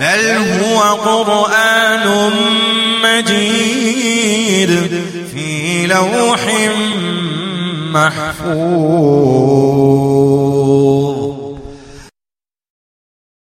بل هو قرآن مجيد في لوح محفوظ.